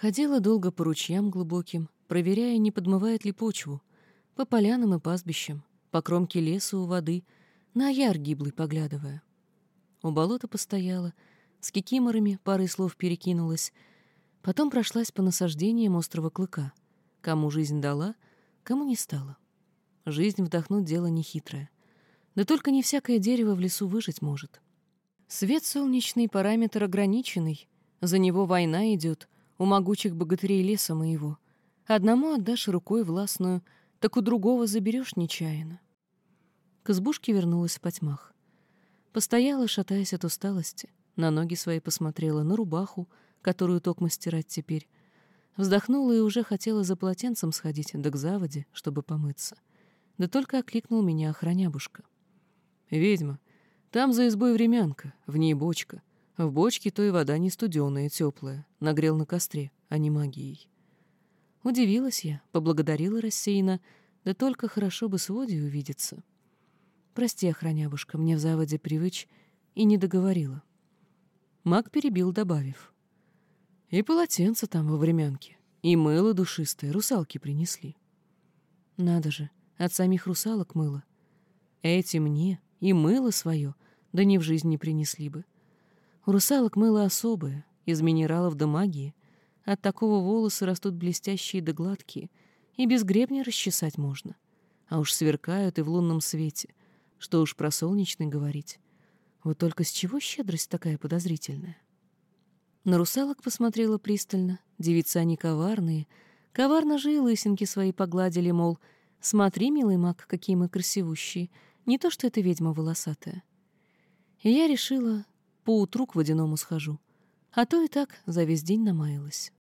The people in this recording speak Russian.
Ходила долго по ручьям глубоким, проверяя, не подмывает ли почву, по полянам и пастбищам, по кромке леса у воды, на яр гиблый поглядывая. У болота постояла, с кикиморами парой слов перекинулась, потом прошлась по насаждениям острого клыка. Кому жизнь дала, кому не стала. Жизнь вдохнуть дело нехитрое. Да только не всякое дерево в лесу выжить может. Свет солнечный параметр ограниченный, за него война идет у могучих богатырей леса моего. Одному отдашь рукой властную, так у другого заберешь нечаянно. К избушке вернулась в потьмах. Постояла, шатаясь от усталости, на ноги свои посмотрела, на рубаху, которую токмо стирать теперь. Вздохнула и уже хотела за полотенцем сходить, да к заводе, чтобы помыться. Да только окликнул меня охранябушка. «Ведьма, там за избой времянка, в ней бочка. В бочке то и вода не студеная, теплая, нагрел на костре, а не магией». Удивилась я, поблагодарила рассеянно, да только хорошо бы с Водей увидеться. Прости, охранябушка, мне в заводе привыч и не договорила. Маг перебил, добавив. И полотенце там во времянке, и мыло душистое русалки принесли. Надо же, от самих русалок мыло. Эти мне и мыло свое, да не в жизнь не принесли бы. У русалок мыло особое, из минералов да магии. От такого волосы растут блестящие да гладкие, и без гребня расчесать можно. А уж сверкают и в лунном свете, что уж про солнечный говорить. Вот только с чего щедрость такая подозрительная? На русалок посмотрела пристально. Девицы они коварные. Коварно же и лысинки свои погладили, мол, смотри, милый маг, какие мы красивущие. Не то, что эта ведьма волосатая. И я решила, поутру к водяному схожу. А то и так за весь день намаялась.